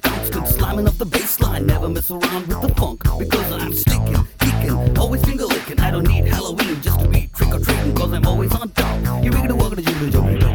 the constant slamming up the baseline. Never mess around with the funk because I'm sticking, kicking, always finger licking. I don't need Halloween just to be trick or treating because I'm always on top. You're ready to walk in the jingle.